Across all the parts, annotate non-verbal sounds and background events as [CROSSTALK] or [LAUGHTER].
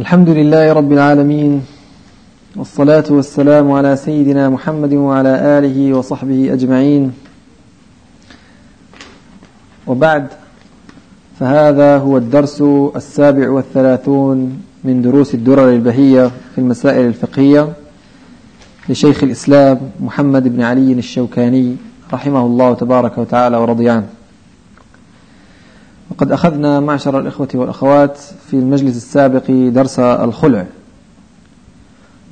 الحمد لله رب العالمين والصلاة والسلام على سيدنا محمد وعلى آله وصحبه أجمعين. وبعد فهذا هو الدرس السابع والثلاثون من دروس الدرر البهية في المسائل الفقهية لشيخ الإسلام محمد بن علي الشوكاني رحمه الله تبارك وتعالى ورضي عنه. وقد أخذنا معشر الإخوة والأخوات في المجلس السابق درس الخلع.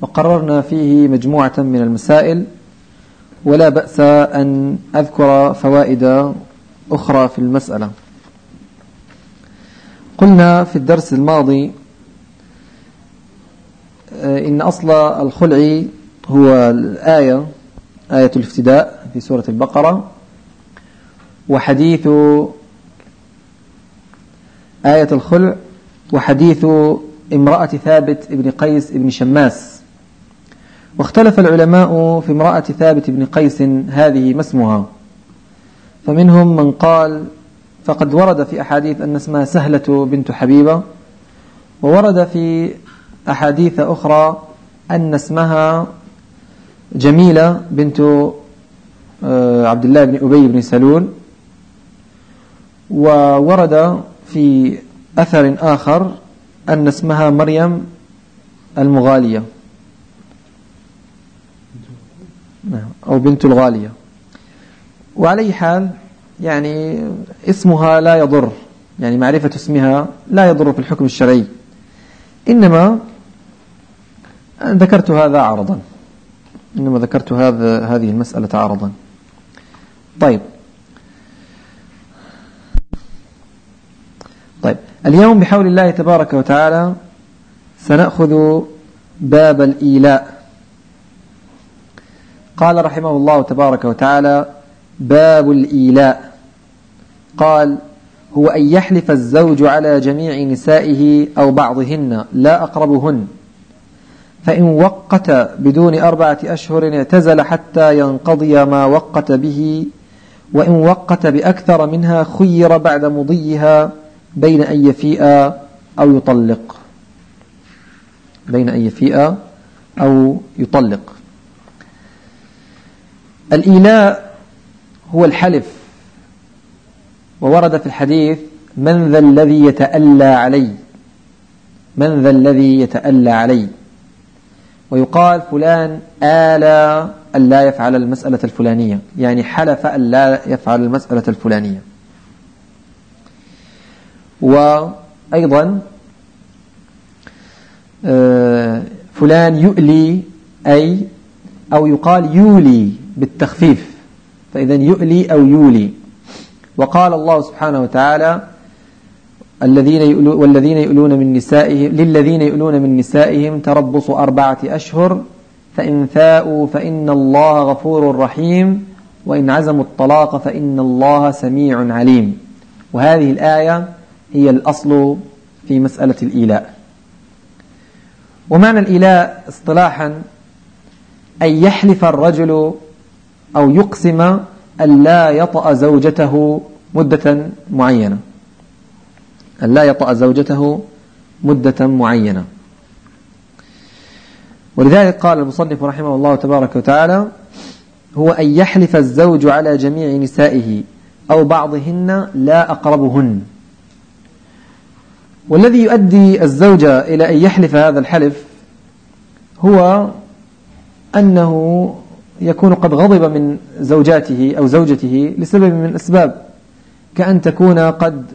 وقررنا فيه مجموعة من المسائل ولا بأس أن أذكر فوائد أخرى في المسألة. قلنا في الدرس الماضي آه، إن أصل الخلع هو الآية آية الافتداء في سورة البقرة وحديث آية الخلع وحديث امرأة ثابت بن قيس بن شماس. واختلف العلماء في امرأة ثابت بن قيس هذه ما اسمها. فمنهم من قال فقد ورد في أحاديث أن اسمها سهلة بنت حبيبة وورد في أحاديث أخرى أن اسمها جميلة بنت آه، عبد الله بن أبي بن سلول. وورد في أثر آخر أن اسمها مريم المغالية. نعم، أو بنت الغالية. وعلى حال يعني اسمها لا يضر يعني معرفة اسمها لا يضر في الحكم الشرعي. إنما ذكرت هذا عرضا. إنما ذكرت هذا هذه المسألة عرضا. طيب طيب. اليوم بحول الله تبارك وتعالى سنأخذ باب الإيلاء. قال رحمه الله تبارك وتعالى باب الإيلاء. قال هو أن يحلف الزوج على جميع نسائه أو بعضهن لا أقربهن فإن وقت بدون أربعة أشهر اعتزل حتى ينقضي ما وقت به وإن وقت بأكثر منها خير بعد مضيها بين أن يفيء أو يطلق. بين أن يفيء أو يطلق. الإيلاء هو الحلف. وورد في الحديث من ذا الذي يتألى علي. من ذا الذي يتألى علي. ويقال فلان آلى أن لا يفعل المسألة الفلانية. يعني حلف أن لا يفعل المسألة الفلانية. وأيضا آه، فلان يؤلي أي أو يقال يولي بالتخفيف فإذا يؤلي أو يولي. وقال الله سبحانه وتعالى الذين يؤلو والذين يؤلون من نسائهم للذين يؤلون من نسائهم تربص أربعة أشهر فإن فاءوا فإن الله غفور رحيم وإن عزموا الطلاق فإن الله سميع عليم. وهذه الآية هي الأصل في مسألة الإيلاء. ومعنى الإيلاء اصطلاحا أن يحلف الرجل أو يقسم أن لا يطأ زوجته مدة معينة. أن لا يطأ زوجته مدة معينة. ولذلك قال المصنف رحمه الله تبارك وتعالى هو أن يحلف الزوج على جميع نسائه أو بعضهن لا أقربهن. والذي يؤدي الزوجة إلى أن يحلف هذا الحلف هو أنه يكون قد غضب من زوجاته أو زوجته لسبب من الأسباب كأن تكون قد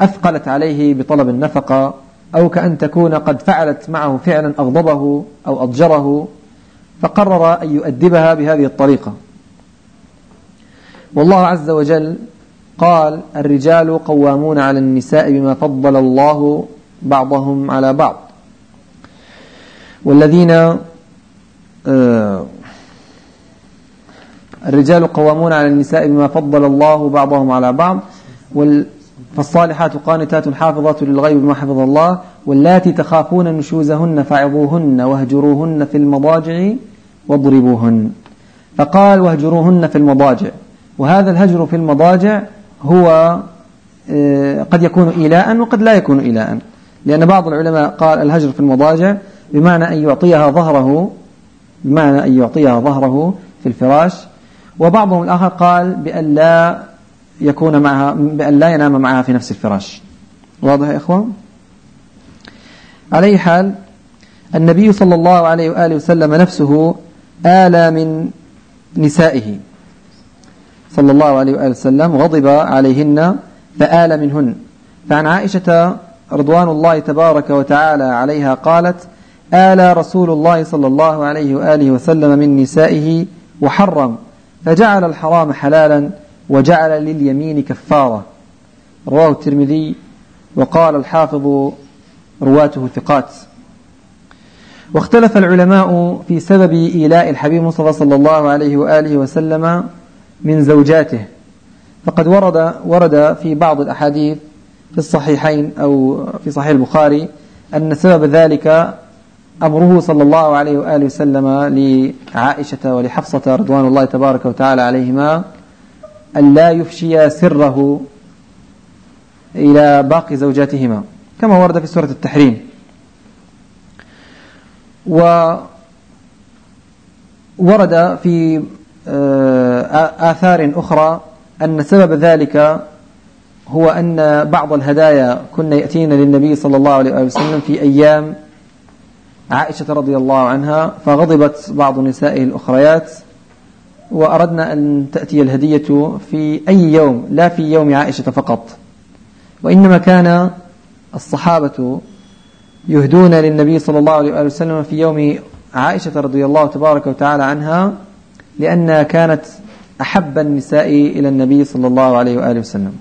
أثقلت عليه بطلب النفقة أو كأن تكون قد فعلت معه فعلا أغضبه أو أضجره فقرر أن يؤدبها بهذه الطريقة. والله عز وجل قال الرجال قوامون على النساء بما فضل الله بعضهم على بعض. والذين آه، الرجال قوامون على النساء بما فضل الله بعضهم على بعض. فالصالحات قانتات حافظات للغيب بما حفظ الله. واللاتي تخافون نشوزهن فعظوهن واهجروهن في المضاجع واضربوهن. فقال واهجروهن في المضاجع. وهذا الهجر في المضاجع هو آه، قد يكون إيلاء وقد لا يكون إيلاء. لأن بعض العلماء قال الهجر في المضاجع بمعنى أن يعطيها ظهره بمعنى أن يعطيها ظهره في الفراش. وبعضهم الآخر قال بأن لا يكون معها بأن لا ينام معها في نفس الفراش. واضح يا إخوان؟ على أي حال النبي صلى الله عليه وآله وسلم نفسه آلى من نسائه. صلى الله عليه وآله وسلم غضب عليهن فآل منهن. فعن عائشة رضوان الله تبارك وتعالى عليها قالت آل رسول الله صلى الله عليه وآله وسلم من نسائه وحرم فجعل الحرام حلالا وجعل لليمين كفارة. رواه الترمذي وقال الحافظ رواته ثقات. واختلف العلماء في سبب إيلاء الحبيب مصطفى صلى الله عليه وآله وسلم من زوجاته. فقد ورد ورد في بعض الأحاديث في الصحيحين أو في صحيح البخاري أن سبب ذلك أمره صلى الله عليه وآله وسلم لعائشة ولحفصة رضوان الله تبارك وتعالى عليهما أن لا يفشيا سره إلى باقي زوجاتهما كما ورد في سورة التحريم. وورد في آثار أخرى أن سبب ذلك هو أن بعض الهدايا كن يأتين للنبي صلى الله عليه وسلم في أيام عائشة رضي الله عنها فغضبت بعض نسائه الأخريات وأردنا أن تأتي الهدية في أي يوم لا في يوم عائشة فقط. وإنما كان الصحابة يهدون للنبي صلى الله عليه وسلم في يوم عائشة رضي الله تبارك وتعالى عنها لأنها كانت أحب النساء إلى النبي صلى الله عليه وآله وسلم.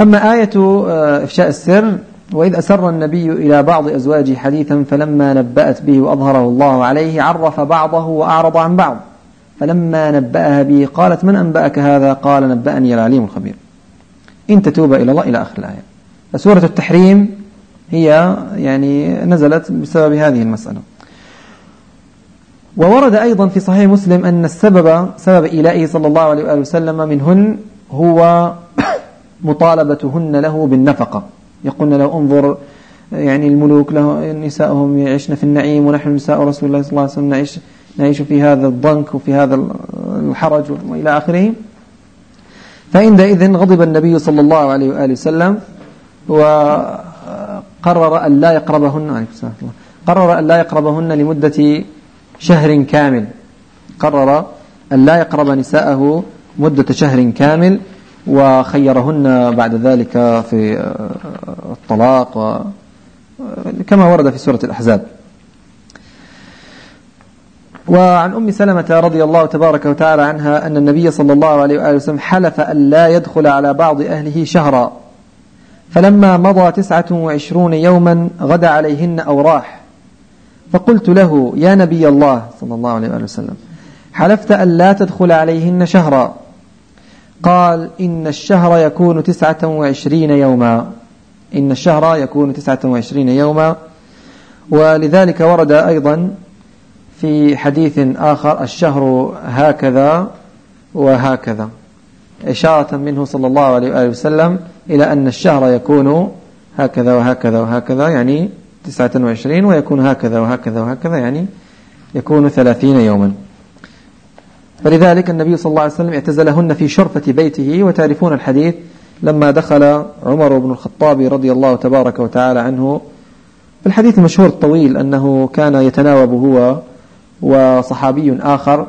أما آية آه، إفشاء السر وإذ أسر النبي إلى بعض أزواجه حديثا فلما نبأت به وأظهره الله عليه عرف بعضه وأعرض عن بعض. فلما نبأها به قالت من أنبأك هذا؟ قال نبأني العليم الخبير. إن تتوب إلى الله إلى آخر الآية. فسورة التحريم هي يعني نزلت بسبب هذه المسألة. وورد أيضا في صحيح مسلم أن السبب سبب إيلائه صلى الله عليه وآله وسلم منهن هو [COUGHS] مطالبتهن له بالنفقة. يقولن له انظر يعني الملوك له نسائهم يعيشن في النعيم ونحن نساء رسول الله صلى الله عليه وسلم نعيش نعيش في هذا الضنك وفي هذا الحرج وإلى آخره. فعندئذ غضب النبي صلى الله عليه وآله وسلم وقرر أن لا يقربهن قرر أن لا يقربهن لمدة شهر كامل. قرر أن لا يقرب نساءه مدة شهر كامل وخيرهن بعد ذلك في الطلاق كما ورد في سورة الأحزاب. وعن أم سلمة رضي الله تبارك وتعالى عنها أن النبي صلى الله عليه وآله وسلم حلف أن لا يدخل على بعض أهله شهرا. فلما مضى تسعة وعشرون يوما غدا عليهن أو راح فقلت له يا نبي الله صلى الله عليه وآله وسلم حلفت أن لا تدخل عليهن شهرا. قال إن الشهر يكون تسعة وعشرين يوما. إن الشهر يكون تسعة وعشرين يوما. ولذلك ورد أيضا في حديث آخر الشهر هكذا وهكذا. إشارة منه صلى الله عليه وآله وسلم إلى أن الشهر يكون هكذا وهكذا وهكذا يعني تسعة وعشرين ويكون هكذا وهكذا وهكذا يعني يكون ثلاثين يوما. فلذلك النبي صلى الله عليه وسلم اعتزلهن في شرفة بيته وتعرفون الحديث لما دخل عمر بن الخطاب رضي الله تبارك وتعالى عنه. في الحديث المشهور الطويل أنه كان يتناوب هو وصحابي آخر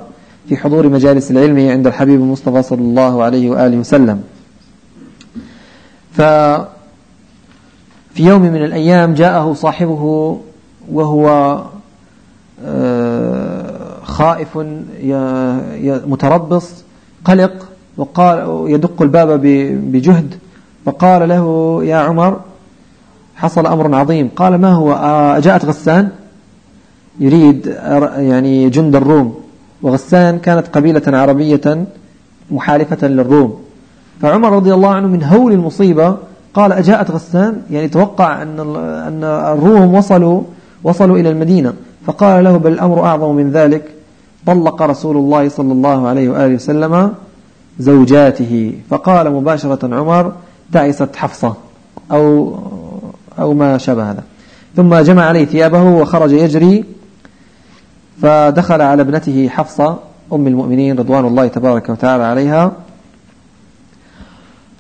في حضور مجالس العلم عند الحبيب المصطفى صلى الله عليه وآله وسلم. ففي يوم من الأيام جاءه صاحبه وهو آه، خائف متربص قلق وقال يدق الباب بجهد فقال له يا عمر حصل أمر عظيم. قال ما هو؟ أجاءت غسان يريد يعني جند الروم. وغسان كانت قبيلة عربية محالفة للروم. فعمر رضي الله عنه من هول المصيبة قال أجاءت غسان يعني توقع أن أن الروم وصلوا وصلوا إلى المدينة. فقال له بل الأمر أعظم من ذلك. طلق رسول الله صلى الله عليه وآله وسلم زوجاته. فقال مباشرة عمر تعست حفصة أو أو ما شابه هذا. ثم جمع عليه ثيابه وخرج يجري. فدخل على ابنته حفصة أم المؤمنين رضوان الله تبارك وتعالى عليها.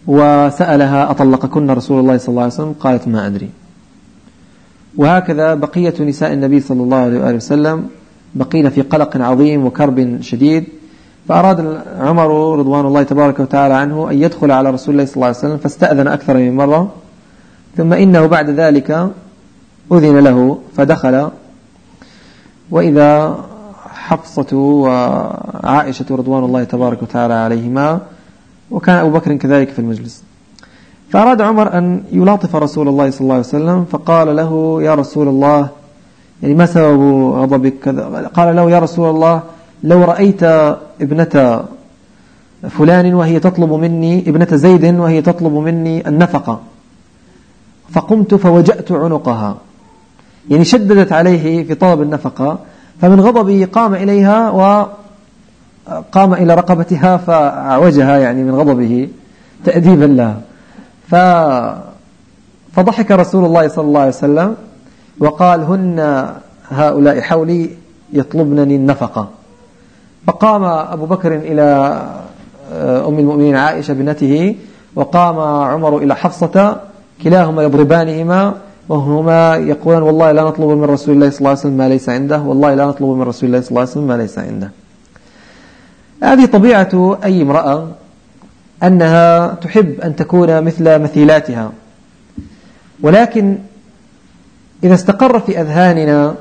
وسألها أطلقكن رسول الله صلى الله عليه وسلم؟ قالت ما أدري. وهكذا بقية نساء النبي صلى الله عليه وآله وسلم بقين في قلق عظيم وكرب شديد. فأراد عمر رضوان الله تبارك وتعالى عنه أن يدخل على رسول الله صلى الله عليه وسلم فاستأذن أكثر من مرة. ثم إنه بعد ذلك أذن له فدخل. وإذا حفصة وعائشة رضوان الله تبارك وتعالى عليهما وكان أبو بكر كذلك في المجلس. فأراد عمر أن يلاطف رسول الله صلى الله عليه وسلم فقال له يا رسول الله يعني ما سبب غضبك؟ كذا قال له يا رسول الله لو رأيت ابنة فلان وهي تطلب مني ابنة زيد وهي تطلب مني النفقة فقمت فوجأت عنقها. يعني شددت عليه في طلب النفقة فمن غضبه قام إليها وقام إلى رقبتها فأعوجها يعني من غضبه تأديبا لها. ف فضحك رسول الله صلى الله عليه وسلم وقال هن هؤلاء حولي يطلبنني النفقة. فقام أبو بكر إلى آه، أم المؤمنين عائشة بنته وقام عمر إلى حفصة كلاهما يضربانهما وهما يقولان والله لا نطلب من رسول الله صلى الله عليه وسلم ما ليس عنده والله لا نطلب من رسول الله صلى الله عليه وسلم ما ليس عنده. هذه طبيعة أي امرأة أنها تحب أن تكون مثل مثيلاتها. ولكن إذا استقر في أذهاننا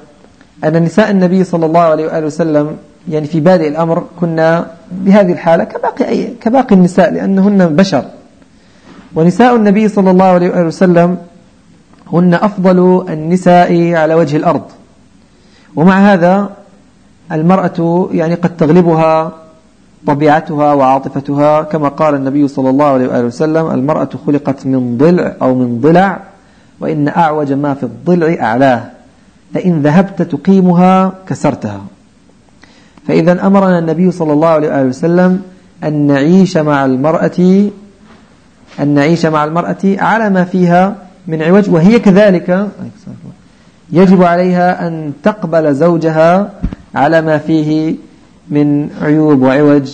أن نساء النبي صلى الله عليه وآله وسلم يعني في بادئ الأمر كنا بهذه الحالة كباقي, أي كباقي النساء لأنهن بشر. ونساء النبي صلى الله عليه وآله وسلم هن أفضل النساء على وجه الأرض. ومع هذا المرأة يعني قد تغلبها طبيعتها وعاطفتها كما قال النبي صلى الله عليه وآله وسلم المرأة خلقت من ضلع أو من ضلع وإن أعوج ما في الضلع أعلاه فإن ذهبت تقيمها كسرتها. فإذا أمرنا النبي صلى الله عليه وآله وسلم أن نعيش مع المرأة أن نعيش مع المرأة على ما فيها من عوج وهي كذلك يجب عليها أن تقبل زوجها على ما فيه من عيوب وعوج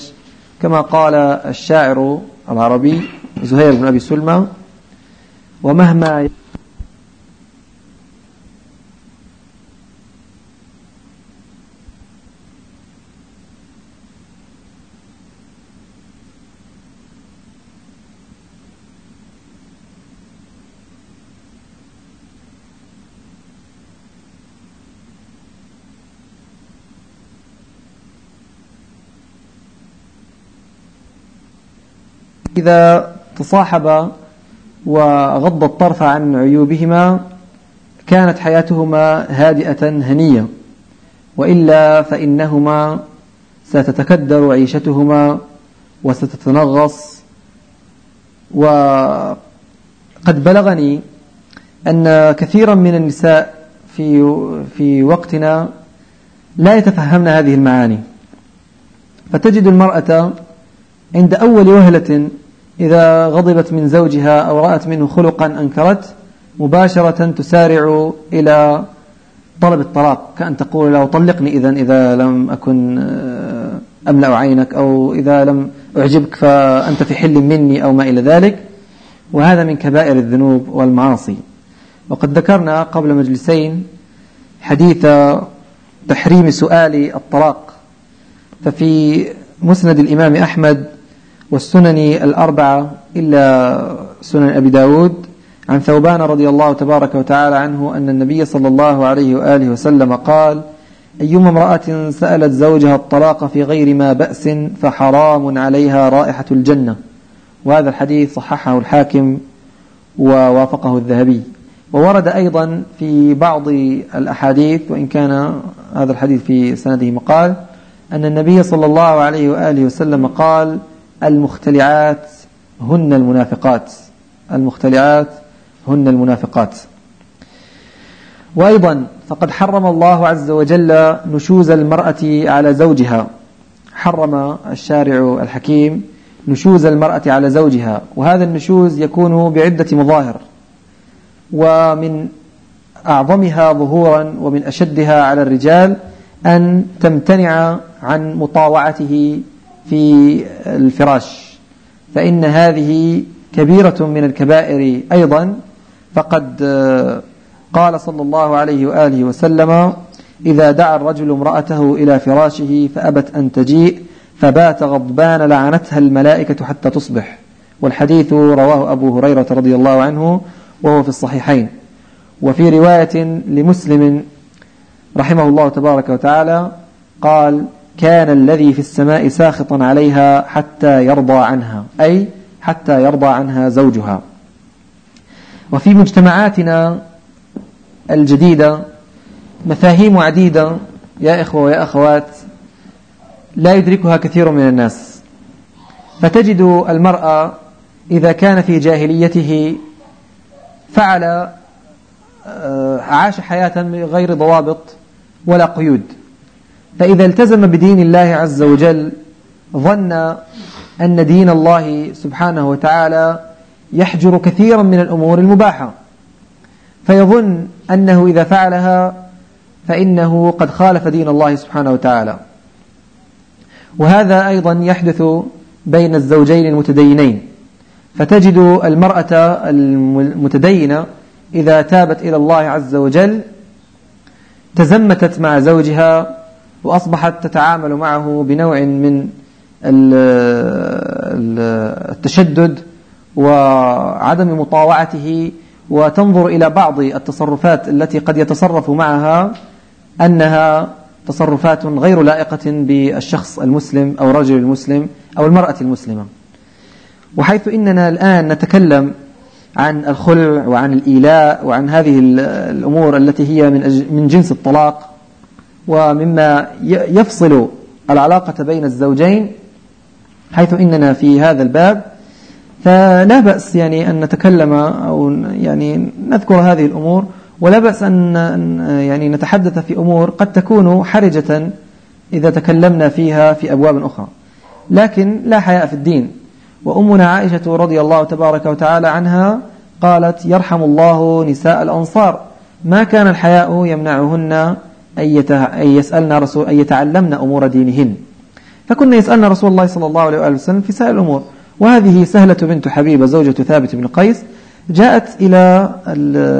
كما قال الشاعر العربي زهير بن أبي سلمى ومهما إذا تصاحبا وغض الطرف عن عيوبهما كانت حياتهما هادئة هنية وإلا فإنهما ستتكدر عيشتهما وستتنغص. وقد بلغني أن كثيرا من النساء في في وقتنا لا يتفهمن هذه المعاني. فتجد المرأة عند أول وهلة إذا غضبت من زوجها أو رأت منه خلقا أنكرت مباشرة تسارع إلى طلب الطلاق كأن تقول له طلقني إذا إذا لم أكن آه، أملأ عينك أو إذا لم أعجبك فأنت في حل مني أو ما إلى ذلك. وهذا من كبائر الذنوب والمعاصي. وقد ذكرنا قبل مجلسين حديث تحريم سؤال الطلاق. ففي مسند الإمام أحمد والسنن الأربعة إلا سنن أبي داود عن ثوبان رضي الله تبارك وتعالى عنه أن النبي صلى الله عليه وآله وسلم قال أيما امرأة سألت زوجها الطلاق في غير ما بأس فحرام عليها رائحة الجنة. وهذا الحديث صححه الحاكم ووافقه الذهبي. وورد أيضا في بعض الأحاديث وإن كان هذا الحديث في سنده مقال أن النبي صلى الله عليه وآله وسلم قال المختلعات هن المنافقات. المختلعات هن المنافقات. وأيضا فقد حرم الله عز وجل نشوز المرأة على زوجها. حرم الشارع الحكيم نشوز المرأة على زوجها. وهذا النشوز يكون بعدة مظاهر. ومن أعظمها ظهورا ومن أشدها على الرجال أن تمتنع عن مطاوعته في الفراش فإن هذه كبيرة من الكبائر أيضا. فقد قال صلى الله عليه وآله وسلم إذا دعا الرجل امرأته إلى فراشه فأبت أن تجيء فبات غضبان لعنتها الملائكة حتى تصبح. والحديث رواه أبو هريرة رضي الله عنه وهو في الصحيحين. وفي رواية لمسلم رحمه الله تبارك وتعالى قال كان الذي في السماء ساخطا عليها حتى يرضى عنها أي حتى يرضى عنها زوجها. وفي مجتمعاتنا الجديدة مفاهيم عديدة يا إخوة ويا أخوات لا يدركها كثير من الناس. فتجد المرأة إذا كان في جاهليته فعل آه، عاش حياة غير ضوابط ولا قيود. فإذا التزم بدين الله عز وجل ظن أن دين الله سبحانه وتعالى يحجر كثيرا من الأمور المباحة. فيظن أنه إذا فعلها فإنه قد خالف دين الله سبحانه وتعالى. وهذا أيضا يحدث بين الزوجين المتدينين. فتجد المرأة المتدينة إذا تابت إلى الله عز وجل تزمتت مع زوجها وأصبحت تتعامل معه بنوع من التشدد وعدم مطاوعته وتنظر إلى بعض التصرفات التي قد يتصرف معها أنها تصرفات غير لائقة بالشخص المسلم أو الرجل المسلم أو المرأة المسلمة. وحيث إننا الآن نتكلم عن الخلع وعن الإيلاء وعن هذه الأمور التي هي من من جنس الطلاق ومما يفصل العلاقة بين الزوجين حيث إننا في هذا الباب. فلا بأس يعني أن نتكلم أو يعني نذكر هذه الأمور ولا بأس أن يعني نتحدث في أمور قد تكون حرجة إذا تكلمنا فيها في أبواب أخرى. لكن لا حياء في الدين. وأمنا عائشة رضي الله تبارك وتعالى عنها قالت يرحم الله نساء الأنصار. ما كان الحياء يمنعهن أن يسألن رسول أن يتعلمن أمور دينهن. فكنا يسألن رسول الله صلى الله عليه وسلم في سائر الأمور. وهذه سهلة بنت حبيبة زوجة ثابت بن قيس جاءت إلى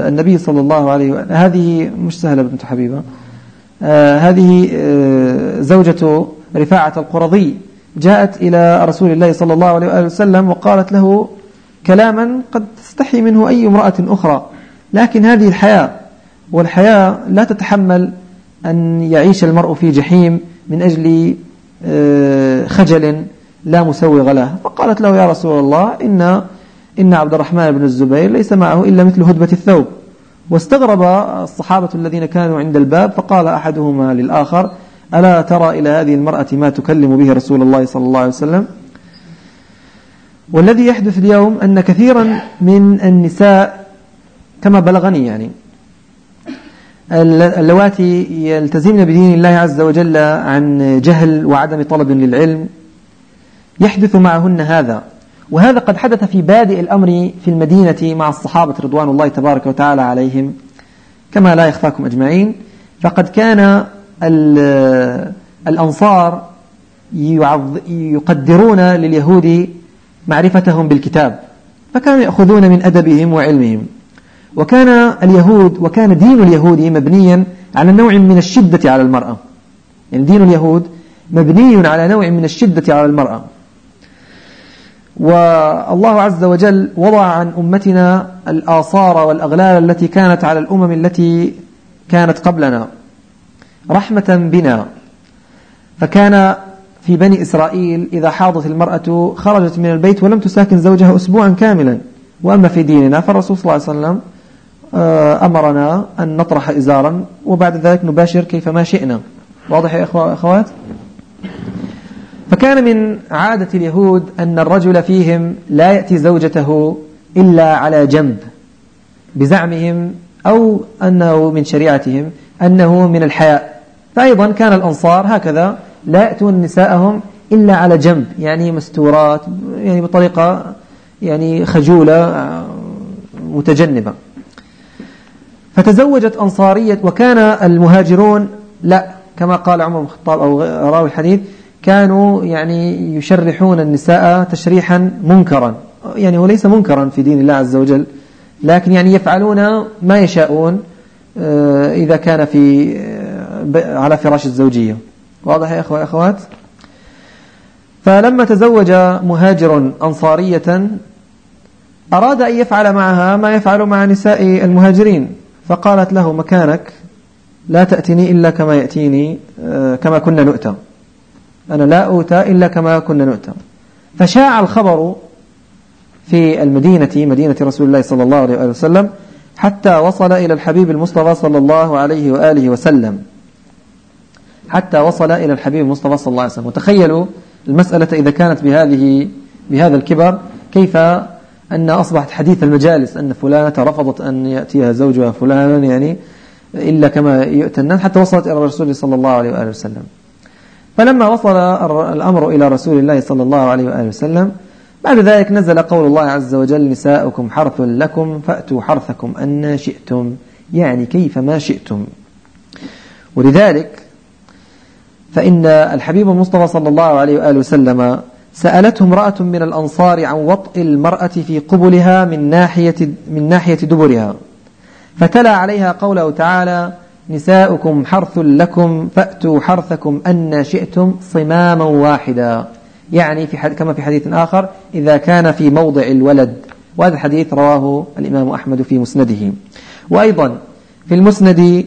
النبي صلى الله عليه وسلم هذه مش سهلة بنت حبيبة. آه هذه آه زوجة رفاعة القرضي جاءت إلى رسول الله صلى الله عليه وسلم وقالت له كلاما قد تستحي منه أي امرأة أخرى لكن هذه الحياة والحياة لا تتحمل أن يعيش المرء في جحيم من أجل آه، خجل لا مسوغ له. فقالت له يا رسول الله إن, إن عبد الرحمن بن الزبير ليس معه إلا مثل هدبة الثوب. واستغرب الصحابة الذين كانوا عند الباب فقال أحدهما للآخر ألا ترى إلى هذه المرأة ما تكلم به رسول الله صلى الله عليه وسلم؟ والذي يحدث اليوم أن كثيرا من النساء كما بلغني يعني اللواتي يلتزمن بدين الله عز وجل عن جهل وعدم طلب للعلم. يحدث معهن هذا. وهذا قد حدث في بادئ الأمر في المدينة مع الصحابة رضوان الله تبارك وتعالى عليهم. كما لا يخفاكم أجمعين. فقد كان الأنصار يقدرون لليهود معرفتهم بالكتاب. فكانوا يأخذون من أدبهم وعلمهم. وكان اليهود وكان دين اليهود مبنيا على نوع من الشدة على المرأة. يعني دين اليهود مبني على نوع من الشدة على المرأة. والله عز وجل وضع عن أمتنا الآثار والأغلال التي كانت على الأمم التي كانت قبلنا. رحمة بنا. فكان في بني إسرائيل إذا حاضت المرأة خرجت من البيت ولم تساكن زوجها أسبوعا كاملا. وأما في ديننا فالرسول صلى الله عليه وسلم أمرنا أن نطرح إزارا وبعد ذلك نباشر كيفما شئنا. واضح يا أخوات؟ فكان من عادة اليهود أن الرجل فيهم لا يأتي زوجته إلا على جنب بزعمهم أو أنه من شريعتهم أنه من الحياء. فأيضا كان الأنصار هكذا لا يأتون نساءهم إلا على جنب يعني مستورات يعني بطريقة يعني خجولة متجنبة. فتزوجت أنصارية وكان المهاجرون لا كما قال عمر بن الخطاب أو راوي الحديث كانوا يعني يشرحون النساء تشريحا منكرا. يعني وليس منكرا في دين الله عز وجل لكن يعني يفعلون ما يشاءون آه، إذا كان في آه، على فراش الزوجية. واضح يا أخوة أخوات؟ فلما تزوج مهاجر أنصارية أراد أن يفعل معها ما يفعل مع نساء المهاجرين. فقالت له مكانك لا تأتني إلا كما يأتيني آه، كما كنا نؤتى. أنا لا أوتى إلا كما كنا نؤتى. فشاع الخبر في المدينة مدينة رسول الله صلى الله عليه وسلم حتى وصل إلى الحبيب المصطفى صلى الله عليه وآله وسلم. حتى وصل إلى الحبيب المصطفى صلى الله عليه وسلم. وتخيلوا المسألة إذا كانت بهذه بهذا الكبر كيف أن أصبحت حديث المجالس أن فلانة رفضت أن يأتيها زوجها فلانا يعني إلا كما يؤتى الناس حتى وصلت إلى الرسول صلى الله عليه وآله وسلم. فلما وصل الأمر إلى رسول الله صلى الله عليه وآله وسلم بعد ذلك نزل قول الله عز وجل نساؤكم حرث لكم فأتوا حرثكم أن شئتم. يعني كيف ما شئتم. ولذلك فإن الحبيب المصطفى صلى الله عليه وآله وسلم سألته امرأة من الأنصار عن وطء المرأة في قبلها من ناحية, من ناحية دبرها. فتلا عليها قوله تعالى نساؤكم حرث لكم فأتوا حرثكم أن شئتم صماما واحدا. يعني في كما في حديث آخر إذا كان في موضع الولد. وهذا الحديث رواه الإمام أحمد في مسنده. وأيضا في المسند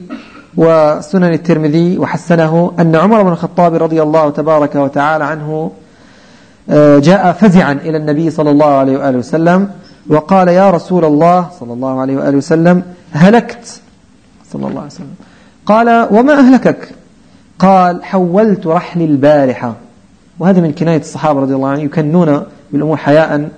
وسنن الترمذي وحسنه أن عمر بن الخطاب رضي الله تبارك وتعالى عنه جاء فزعا إلى النبي صلى الله عليه وآله وسلم وقال يا رسول الله صلى الله عليه وآله وسلم هلكت صلى الله عليه وسلم. قال وما أهلكك؟ قال حولت رحلي البارحة. وهذا من كناية الصحابة رضي الله عنهم يكنون بالأمور حياء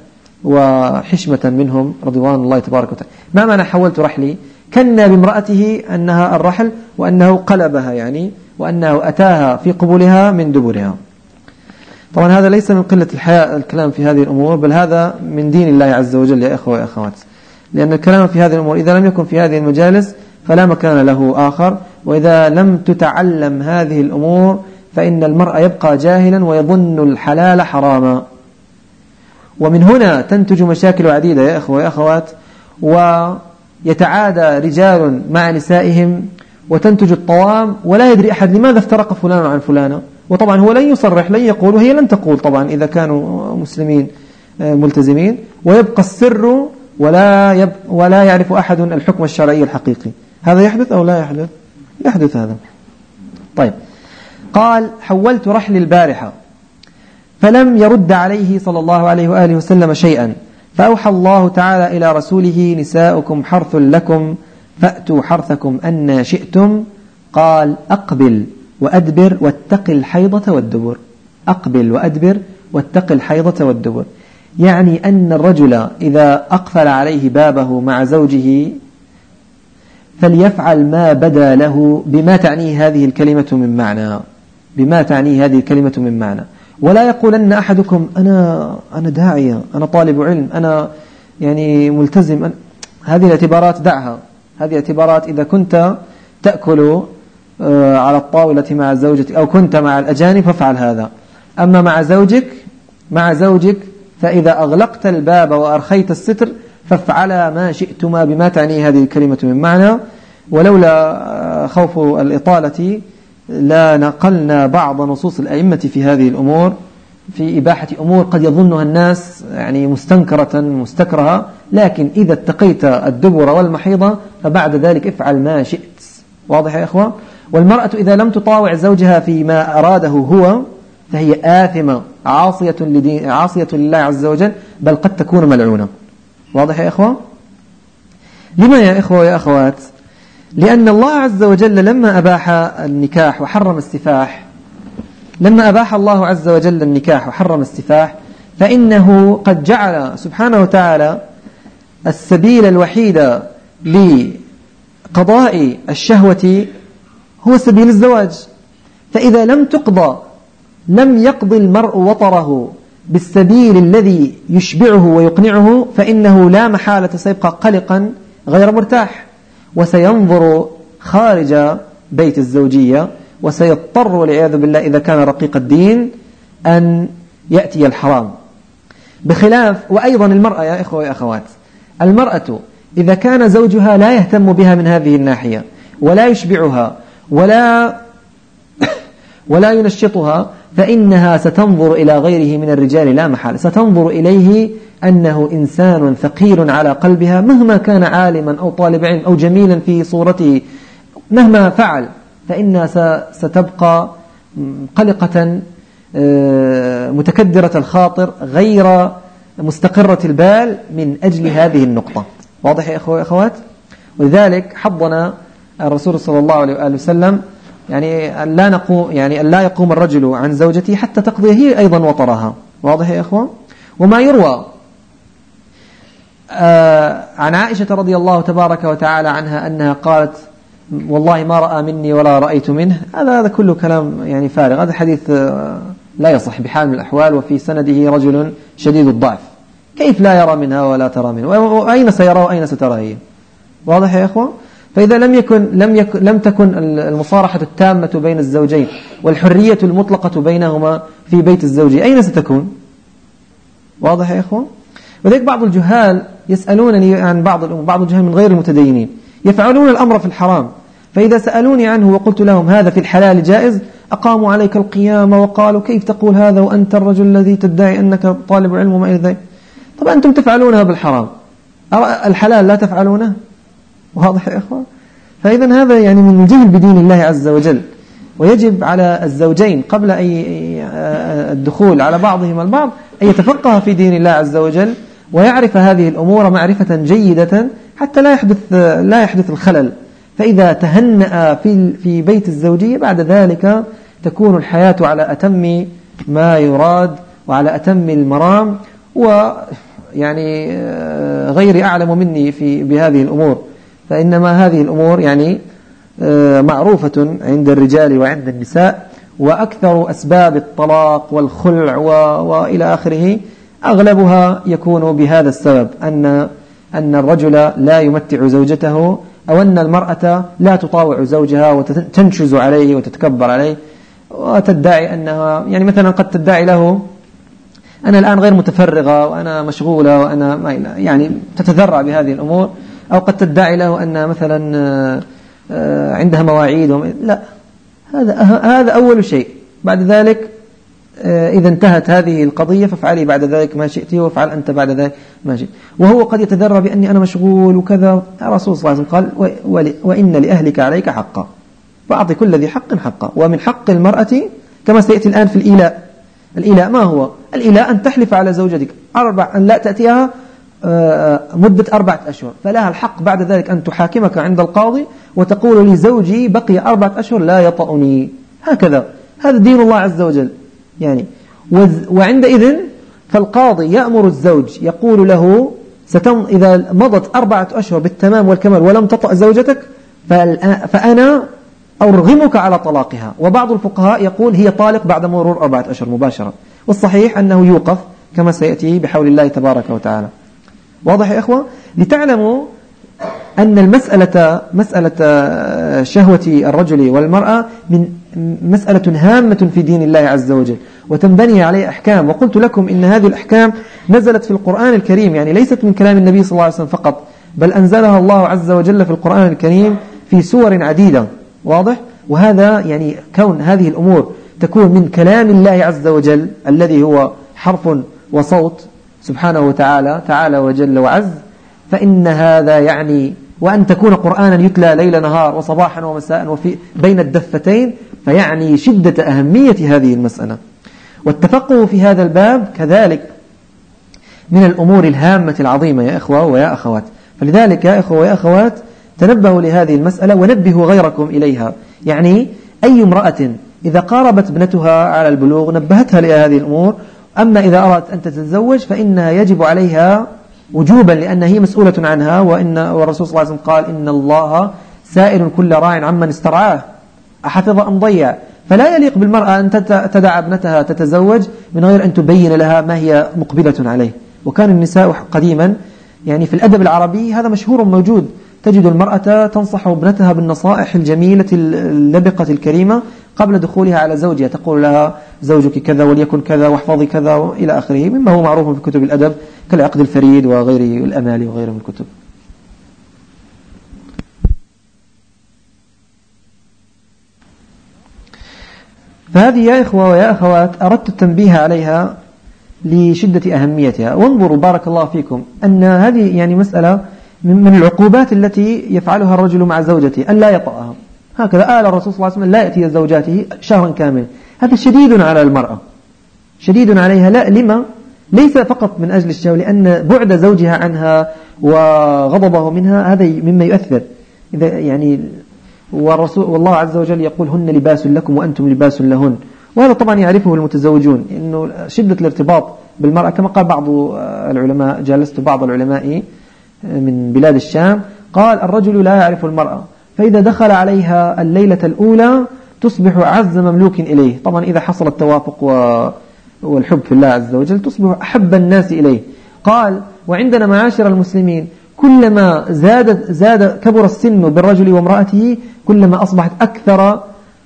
وحشمة منهم رضوان الله تبارك وتعالى. ما معنى حولت رحلي؟ كنا بامرأته أنها الرحل وأنه قلبها يعني وأنه أتاها في قبولها من دبرها. طبعا هذا ليس من قلة الحياء الكلام في هذه الأمور بل هذا من دين الله عز وجل يا إخوة وأخوات لأن الكلام في هذه الأمور إذا لم يكن في هذه المجالس فلا مكان له آخر وإذا لم تتعلم هذه الأمور فإن المرء يبقى جاهلا ويظن الحلال حراما. ومن هنا تنتج مشاكل عديدة يا أخوة يا أخوات ويتعادى رجال مع نسائهم وتنتج الطوام ولا يدري أحد لماذا افترق فلان عن فلانة. وطبعا هو لن يصرح لن يقول وهي لن تقول طبعا إذا كانوا مسلمين آه، ملتزمين. ويبقى السر ولا, يب ولا يعرف أحد الحكم الشرعي الحقيقي. هذا يحدث أو لا يحدث؟ يحدث هذا. طيب. قال حولت رحل البارحة فلم يرد عليه صلى الله عليه وآله وسلم شيئا. فأوحى الله تعالى إلى رسوله نساؤكم حرث لكم فأتوا حرثكم أن شئتم. قال أقبل. وأدبر واتق الحيضة والدبر. أقبل وأدبر واتق الحيضة والدبر. يعني أن الرجل إذا أقفل عليه بابه مع زوجه فليفعل ما بدا له بما تعنيه هذه الكلمة من معنى. بما تعنيه هذه الكلمة من معنى. ولا يقولن أحدكم أنا أنا داعية أنا طالب علم أنا يعني ملتزم أنا هذه الاعتبارات دعها. هذه اعتبارات إذا كنت تأكل على الطاولة مع زوجتك أو كنت مع الأجانب فافعل هذا. أما مع زوجك مع زوجك فإذا أغلقت الباب وأرخيت الستر فافعلا ما شئتما بما تعني هذه الكلمة من معنى. ولولا آه، خوف الإطالة لا نقلنا بعض نصوص الأئمة في هذه الأمور. في إباحة أمور قد يظنها الناس يعني مستنكرة مستكرهة. لكن إذا اتقيت الدبر والمحيضة فبعد ذلك افعل ما شئت. واضح يا إخوة؟ والمرأة إذا لم تطاوع زوجها فيما أراده هو فهي آثمة عاصية, لدين عاصية لله عز وجل بل قد تكون ملعونة. واضح يا إخوة؟ لما يا إخوة يا أخوات؟ لأن الله عز وجل لما أباح النكاح وحرم السفاح لما أباح الله عز وجل النكاح وحرم السفاح فإنه قد جعل سبحانه وتعالى السبيل الوحيد لقضاء الشهوة هو سبيل الزواج. فإذا لم تقضى لم يقضي المرء وطره بالسبيل الذي يشبعه ويقنعه فإنه لا محالة سيبقى قلقا غير مرتاح. وسينظر خارج بيت الزوجية وسيضطر والعياذ بالله إذا كان رقيق الدين أن يأتي الحرام. بخلاف وأيضا المرأة يا إخوة يا أخوات المرأة إذا كان زوجها لا يهتم بها من هذه الناحية ولا يشبعها ولا [COUGHS] ولا ينشطها فإنها ستنظر إلى غيره من الرجال لا محال ستنظر إليه أنه إنسان ثقيل على قلبها مهما كان عالما أو طالب علم أو جميلا في صورته. مهما فعل فإنها ستبقى قلقة آه، متكدرة الخاطر غير مستقرة البال من أجل هذه النقطة. واضح يا أخوات؟ ولذلك حضنا الرسول صلى الله عليه وآله وسلم يعني لا نقوم يعني لا يقوم الرجل عن زوجته حتى تقضي هي أيضا وطرها. واضح يا أخوة وما يروى آه عن عائشة رضي الله تبارك وتعالى عنها أنها قالت والله ما رأى مني ولا رأيت منه. هذا هذا كله كلام يعني فارغ. هذا حديث آه لا يصح بحال من الأحوال وفي سنده رجل شديد الضعف. كيف لا يرى منها ولا ترى منه؟ وأين سيرى وأين سترى هي؟ واضح يا إخوة فإذا لم يكن لم يكن لم تكن المصارحة التامة بين الزوجين والحرية المطلقة بينهما في بيت الزوج أين ستكون؟ واضح يا إخوة وذلك بعض الجهال يسألونني عن بعض بعض الجهال من غير المتدينين يفعلون الأمر في الحرام فإذا سألوني عنه وقلت لهم هذا في الحلال جائز أقاموا عليك القيامة وقالوا كيف تقول هذا وأنت الرجل الذي تدعي أنك طالب علم وما إلى ذلك؟ طب أنتم تفعلونها بالحرام الحلال لا تفعلونه؟ واضح يا إخوان فإذا هذا يعني من الجهل بدين الله عز وجل. ويجب على الزوجين قبل أي الدخول على بعضهم البعض أن يتفقه في دين الله عز وجل ويعرف هذه الأمور معرفة جيدة حتى لا يحدث لا يحدث الخلل. فإذا تهنأ في في بيت الزوجية بعد ذلك تكون الحياة على أتم ما يراد وعلى أتم المرام ويعني آه، غير أعلم مني في بهذه الأمور. فإنما هذه الأمور يعني آه، معروفة عند الرجال وعند النساء وأكثر أسباب الطلاق والخلع وإلى آخره أغلبها يكون بهذا السبب أن أن الرجل لا يمتع زوجته أو أن المرأة لا تطاوع زوجها وتنشز عليه وتتكبر عليه وتدعي أنها يعني مثلا قد تدعي له أنا الآن غير متفرغة وأنا مشغولة وأنا ما يعني تتذرع بهذه الأمور أو قد تدعي له أن مثلا آه، عندها مواعيد لا. هذا هذا أول شيء. بعد ذلك آه، إذا انتهت هذه القضية فافعلي بعد ذلك ما شئت وافعل أنت بعد ذلك ما شئت. وهو قد يتذرى بأني أنا مشغول وكذا. الرسول صلى الله عليه وسلم قال وإن لأهلك عليك حقا. فأعطي كل ذي حق حقا ومن حق المرأة كما سيأتي الآن في الإيلاء. الإيلاء ما هو؟ الإيلاء أن تحلف على زوجتك. أربع أن لا تأتيها آه، مدة أربعة أشهر. فلها الحق بعد ذلك أن تحاكمك عند القاضي وتقول لي زوجي بقي أربعة أشهر لا يطأني. هكذا. هذا دين الله عز وجل. يعني وعندئذ فالقاضي يأمر الزوج يقول له ستم إذا مضت أربعة أشهر بالتمام والكمال ولم تطأ زوجتك فأنا أرغمك على طلاقها. وبعض الفقهاء يقول هي طالق بعد مرور أربعة أشهر مباشرة. والصحيح أنه يوقف كما سيأتي بحول الله تبارك وتعالى. واضح يا إخوة؟ لتعلموا أن المسألة مسألة شهوة الرجل والمرأة من مسألة هامة في دين الله عز وجل وتنبني عليه أحكام. وقلت لكم إن هذه الأحكام نزلت في القرآن الكريم يعني ليست من كلام النبي صلى الله عليه وسلم فقط بل أنزلها الله عز وجل في القرآن الكريم في سور عديدة. واضح؟ وهذا يعني كون هذه الأمور تكون من كلام الله عز وجل الذي هو حرف وصوت سبحانه وتعالى تعالى وجل وعز فإن هذا يعني وأن تكون قرآنا يتلى ليل نهار وصباحا ومساء وفي بين الدفتين فيعني شدة أهمية هذه المسألة. والتفقه في هذا الباب كذلك من الأمور الهامة العظيمة يا إخوة ويا أخوات. فلذلك يا إخوة ويا أخوات تنبهوا لهذه المسألة ونبهوا غيركم إليها. يعني أي امرأة إذا قاربت ابنتها على البلوغ نبهتها لهذه الأمور أما إذا أردت أن تتزوج فإنها يجب عليها وجوبا لأن هي مسؤولة عنها وإن والرسول صلى الله عليه وسلم قال إن الله سائل كل راع عمن استرعاه. أحفظ أم ضيع فلا يليق بالمرأة أن تدع ابنتها تتزوج من غير أن تبين لها ما هي مقبلة عليه. وكان النساء قديما يعني في الأدب العربي هذا مشهور موجود. تجد المرأة تنصح ابنتها بالنصائح الجميلة اللبقة الكريمة قبل دخولها على زوجها. تقول لها زوجك كذا وليكن كذا واحفظي كذا إلى آخره. مما هو معروف في كتب الأدب كالعقد الفريد وغيره الأمالي وغيره من الكتب. فهذه يا إخوة ويا أخوات أردت التنبيه عليها لشدة أهميتها. وانظروا بارك الله فيكم أن هذه يعني مسألة من العقوبات التي يفعلها الرجل مع زوجته أن لا يطأها. هكذا آل الرسول صلى الله عليه وسلم لا يأتي زوجاته شهرا كاملا. هذا شديد على المرأة. شديد عليها لا لما؟ ليس فقط من أجل الشهوة لأن بعد زوجها عنها وغضبه منها هذا مما يؤثر. إذا يعني والرسول والله عز وجل يقول هن لباس لكم وأنتم لباس لهن. وهذا طبعا يعرفه المتزوجون إنه شدة الارتباط بالمرأة كما قال بعض العلماء جالست بعض العلماء من بلاد الشام قال الرجل لا يعرف المرأة فإذا دخل عليها الليلة الأولى تصبح أعز مملوك إليه. طبعا إذا حصل التوافق والحب في الله عز وجل تصبح أحب الناس إليه. قال وعندنا معاشر المسلمين كلما زاد زاد كبر السن بالرجل وامرأته كلما أصبحت أكثر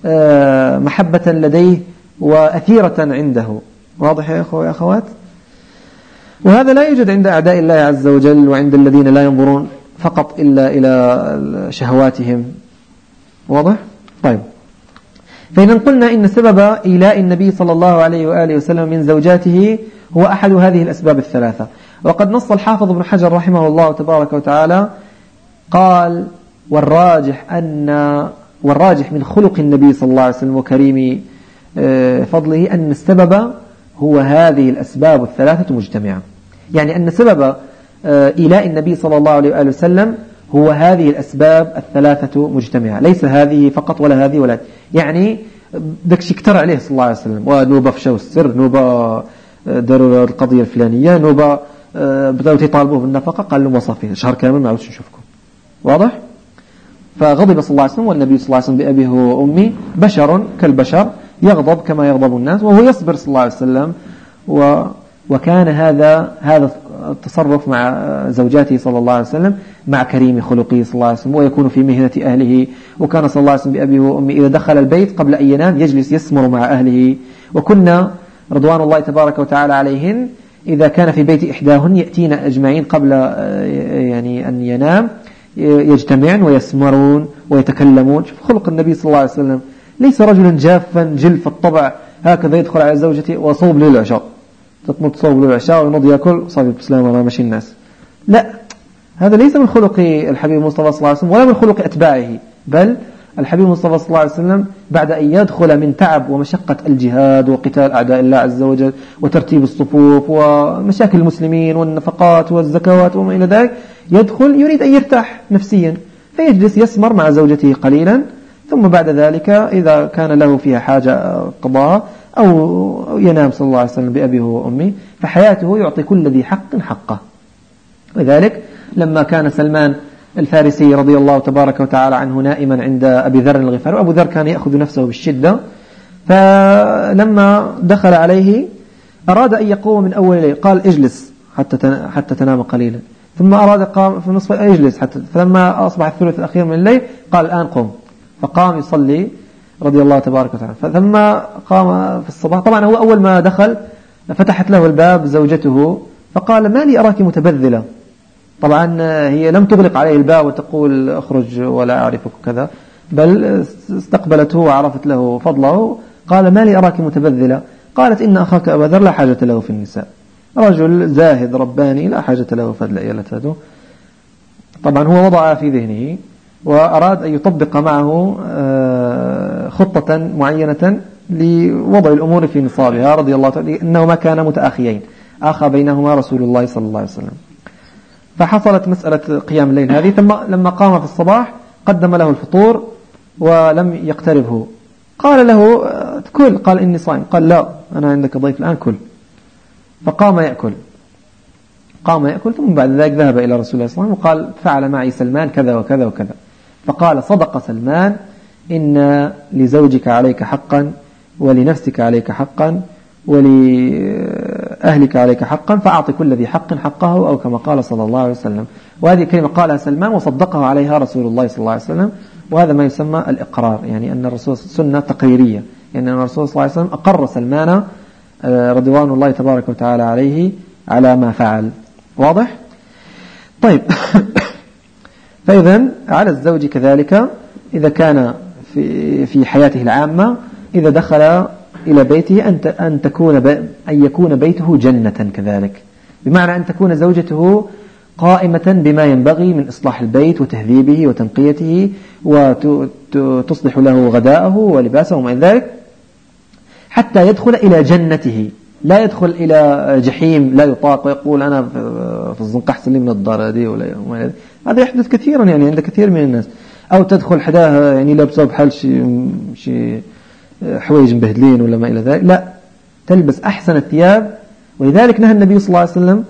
آه، محبة لديه وأثيرة عنده. واضح يا أخوة يا أخوات؟ وهذا لا يوجد عند أعداء الله عز وجل وعند الذين لا ينظرون فقط إلا إلى شهواتهم. واضح؟ طيب. فإذا قلنا إن سبب إيلاء النبي صلى الله عليه وآله وسلم من زوجاته هو أحد هذه الأسباب الثلاثة. وقد نص الحافظ ابن حجر رحمه الله تبارك وتعالى قال والراجح أن والراجح من خلق النبي صلى الله عليه وسلم وكريم آه، فضله أن السبب هو هذه الأسباب الثلاثة مجتمعة. يعني أن سبب آه، إيلاء النبي صلى الله عليه وآله وسلم هو هذه الأسباب الثلاثة مجتمعة. ليس هذه فقط ولا هذه ولا يعني دكش كتر عليه صلى الله عليه وسلم. ونوبة في شو السر نوبة آه، داروا القضية الفلانية نوبة آه، بدأوا يطالبوه بالنفقة قال لهم وصفه شهر كامل ما عودش نشوفكم. واضح؟ فغضب صلى الله عليه وسلم والنبي صلى الله عليه وسلم بأبيه وأمي بشر كالبشر. يغضب كما يغضب الناس وهو يصبر صلى الله عليه وسلم و وكان هذا هذا التصرف مع زوجاته صلى الله عليه وسلم مع كريم خلقه صلى الله عليه وسلم ويكون في مهنة أهله وكان صلى الله عليه وسلم بأبيه وأمه إذا دخل البيت قبل أن ينام يجلس يسمر مع أهله. وكنا رضوان الله تبارك وتعالى عليهن إذا كان في بيت إحداهن يأتين أجمعين قبل آه، يعني أن ينام يجتمعن ويسمرون ويتكلمون. شوف خلق النبي صلى الله عليه وسلم ليس رجلا جافا جلف الطبع هكذا يدخل على زوجته وصوب العشاء. تطمط صوب العشاء وينض يأكل صافي بسلام وما مشي الناس. لا هذا ليس من خلق الحبيب المصطفى صلى الله عليه وسلم ولا من خلق أتباعه بل الحبيب المصطفى صلى الله عليه وسلم بعد أن يدخل من تعب ومشقة الجهاد وقتال أعداء الله عز وجل وترتيب الصفوف ومشاكل المسلمين والنفقات والزكوات وما إلى ذلك يدخل يريد أن يرتاح نفسيا فيجلس يسمر مع زوجته قليلا ثم بعد ذلك إذا كان له فيها حاجة قضاء أو ينام صلى الله عليه وسلم بأبيه وأمه فحياته يعطي كل ذي حق حقه. لذلك لما كان سلمان الفارسي رضي الله تبارك وتعالى عنه نائما عند أبي ذر الغفاري وأبو ذر كان يأخذ نفسه بالشدة فلما دخل عليه أراد أن يقوم من أول الليل قال اجلس حتى حتى تنام قليلا. ثم أراد قام في نصف اجلس حتى فلما أصبح الثلث الأخير من الليل قال الآن قم. فقام يصلي رضي الله تبارك وتعالى. ثم قام في الصباح. طبعا هو أول ما دخل فتحت له الباب زوجته فقال ما لي أراك متبذلة. طبعا هي لم تغلق عليه الباب وتقول اخرج ولا أعرفك كذا بل استقبلته وعرفت له فضله. قال ما لي أراك متبذلة؟ قالت إن أخاك أبا ذر لا حاجة له في النساء. رجل زاهد رباني لا حاجة له فضل إيالته طبعا هو وضع في ذهنه وأراد أن يطبق معه آه، خطة معينة لوضع الأمور في نصابها رضي الله تعالى إنهما كانا متأخيين. آخى بينهما رسول الله صلى الله عليه وسلم. فحصلت مسألة قيام الليل هذه ثم لما قام في الصباح قدم له الفطور ولم يقتربه. قال له آه، كل قال إني صائم. قال لا أنا عندك ضيف الآن كل. فقام يأكل. قام يأكل ثم بعد ذلك ذهب إلى رسول الله صلى الله عليه وسلم وقال فعل معي سلمان كذا وكذا وكذا. فقال صدق سلمان إن لزوجك عليك حقا ولنفسك عليك حقا ولأهلك أهلك عليك حقا فأعطي كل ذي حق حقه أو كما قال صلى الله عليه وسلم. وهذه كلمة قالها سلمان وصدقه عليها رسول الله صلى الله عليه وسلم. وهذا ما يسمى الإقرار يعني أن الرسول سنة تقريرية. يعني أن الرسول صلى الله عليه وسلم أقر سلمان آه، رضوان الله تبارك وتعالى عليه على ما فعل. واضح؟ طيب. [LAUGHS] فإذا على الزوج كذلك إذا كان في في حياته العامة إذا دخل إلى بيته أن أن تكون أن يكون بيته جنة كذلك. بمعنى أن تكون زوجته قائمة بما ينبغي من إصلاح البيت وتهذيبه وتنقيته وتصلح له غداءه ولباسه وما ذلك حتى يدخل إلى جنته. لا يدخل إلى جحيم لا يطاق ويقول أنا في الزنقة أحسن لي من الدار هذه ولا هذا يحدث كثيرا يعني عند كثير من الناس. أو تدخل حداها يعني لابسه بحال شي شي حوايج مبهدلين ولا ما إلى ذلك. لا تلبس أحسن الثياب. ولذلك نهى النبي صلى الله عليه وسلم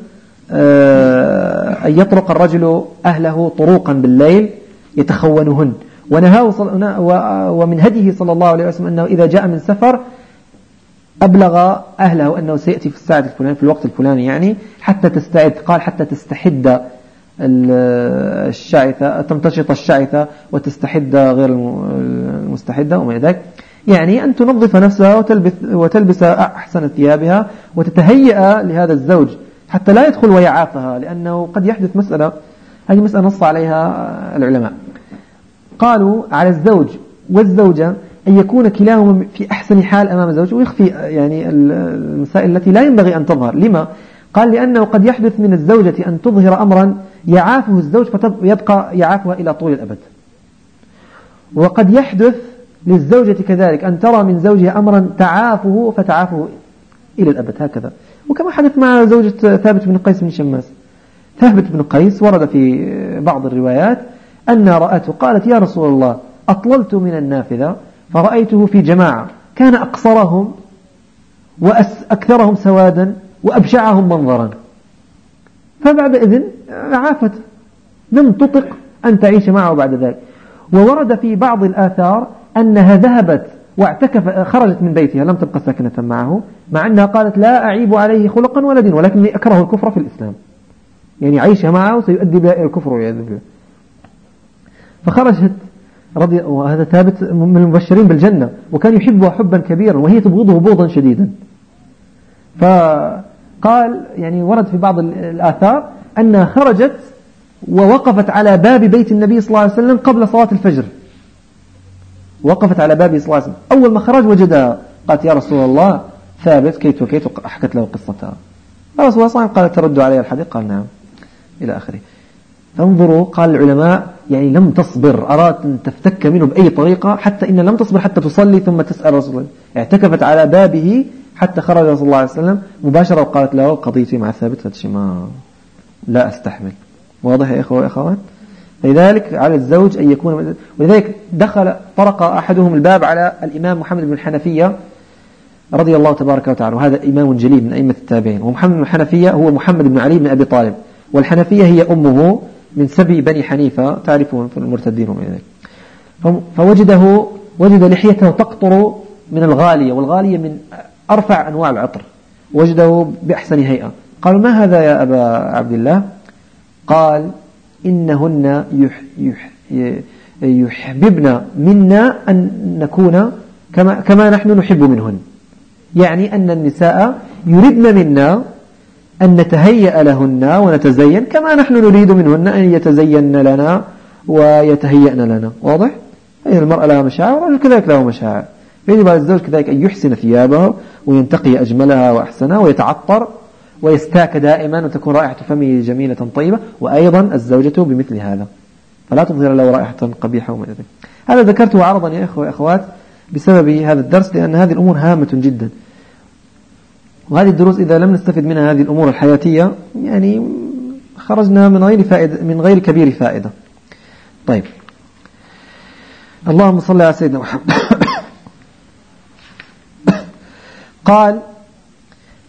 آه، أن يطرق الرجل أهله طروقا بالليل يتخونهن. ونهاه ومن هديه صلى الله عليه وسلم أنه إذا جاء من سفر أبلغ أهله أنه سيأتي في الساعة الفلانية في الوقت الفلاني يعني حتى تستعد قال حتى تستحد الشعثة تمتشط الشعثة وتستحد غير المستحدة وما ذلك. يعني أن تنظف نفسها وتلبس, وتلبس أحسن ثيابها وتتهيأ لهذا الزوج حتى لا يدخل ويعافها لأنه قد يحدث مسألة هذه مسألة نص عليها العلماء. قالوا على الزوج والزوجة أن يكون كلاهما في أحسن حال أمام الزوج ويخفي يعني المسائل التي لا ينبغي أن تظهر. لما؟ قال لأنه قد يحدث من الزوجة أن تظهر أمرا يعافه الزوج فيبقى يعافها إلى طول الأبد. وقد يحدث للزوجة كذلك أن ترى من زوجها أمرا تعافه فتعافه إلى الأبد هكذا. وكما حدث مع زوجة ثابت بن قيس بن شماس. ثابت بن قيس ورد في بعض الروايات أن رأته قالت يا رسول الله أطللت من النافذة فرأيته في جماعة كان أقصرهم وأكثرهم سوادا وأبشعهم منظرا. فبعد إذن عافت. لم تطق أن تعيش معه بعد ذلك. وورد في بعض الآثار أنها ذهبت واعتكف خرجت من بيتها لم تبقى ساكنة معه مع أنها قالت لا أعيب عليه خلقا ولا دين ولكني أكره الكفر في الإسلام. يعني عيشها معه سيؤدي بها إلى الكفر والعياذ بالله. فخرجت رضي وهذا ثابت من المبشرين بالجنة وكان يحبها حبا كبيرا وهي تبغضه بغضا شديدا. فقال يعني ورد في بعض الآثار أنها خرجت ووقفت على باب بيت النبي صلى الله عليه وسلم قبل صلاة الفجر. وقفت على بابه صلى الله عليه وسلم. أول ما خرج وجدها. قالت يا رسول الله ثابت كيت وكيت وحكت له قصتها؟ الرسول صلى الله عليه وسلم قال ترد علي الحديث؟ قال نعم. إلى آخره. فانظروا قال العلماء يعني لم تصبر أرادت أن تفتك منه بأي طريقة حتى إن لم تصبر حتى تصلي ثم تسأل رسول الله. اعتكفت على بابه حتى خرج رسول الله عليه وسلم مباشرة وقالت له قضيتي مع ثابت هذا ما لا أستحمل. واضح يا إخوة وإخوات لذلك على الزوج أن يكون ولذلك دخل طرق أحدهم الباب على الإمام محمد بن الحنفية رضي الله تبارك وتعالى. وهذا إمام جليل من أئمة التابعين. ومحمد بن الحنفية هو محمد بن علي بن أبي طالب. والحنفية هي أمه من سبي بني حنيفة. تعرفون في المرتدين ومن ذلك فوجده وجد لحيته تقطر من الغالية. والغالية من أرفع أنواع العطر وجده بأحسن هيئة. قالوا ما هذا يا أبا عبد الله؟ قال إنهن يح يح يحببن منا أن نكون كما, كما نحن نحب منهن. يعني أن النساء يردن منا أن نتهيأ لهن ونتزين كما نحن نريد منهن أن يتزين لنا ويتهيأن لنا. واضح؟ أي المرأة لها مشاعر والرجل كذلك له مشاعر. يجب على الزوج كذلك أن يحسن ثيابه وينتقي أجملها وأحسنها ويتعطر ويستاك دائما وتكون رائحة فمه جميلة طيبة وأيضا الزوجة بمثل هذا. فلا تظهر له رائحة قبيحة وما ذلك. هذا ذكرته عرضا يا إخوة وأخوات بسبب هذا الدرس لأن هذه الأمور هامة جدا. وهذه الدروس إذا لم نستفد منها هذه الأمور الحياتية يعني خرجنا من غير فائدة من غير كبير فائدة. طيب. اللهم صل على سيدنا محمد. قال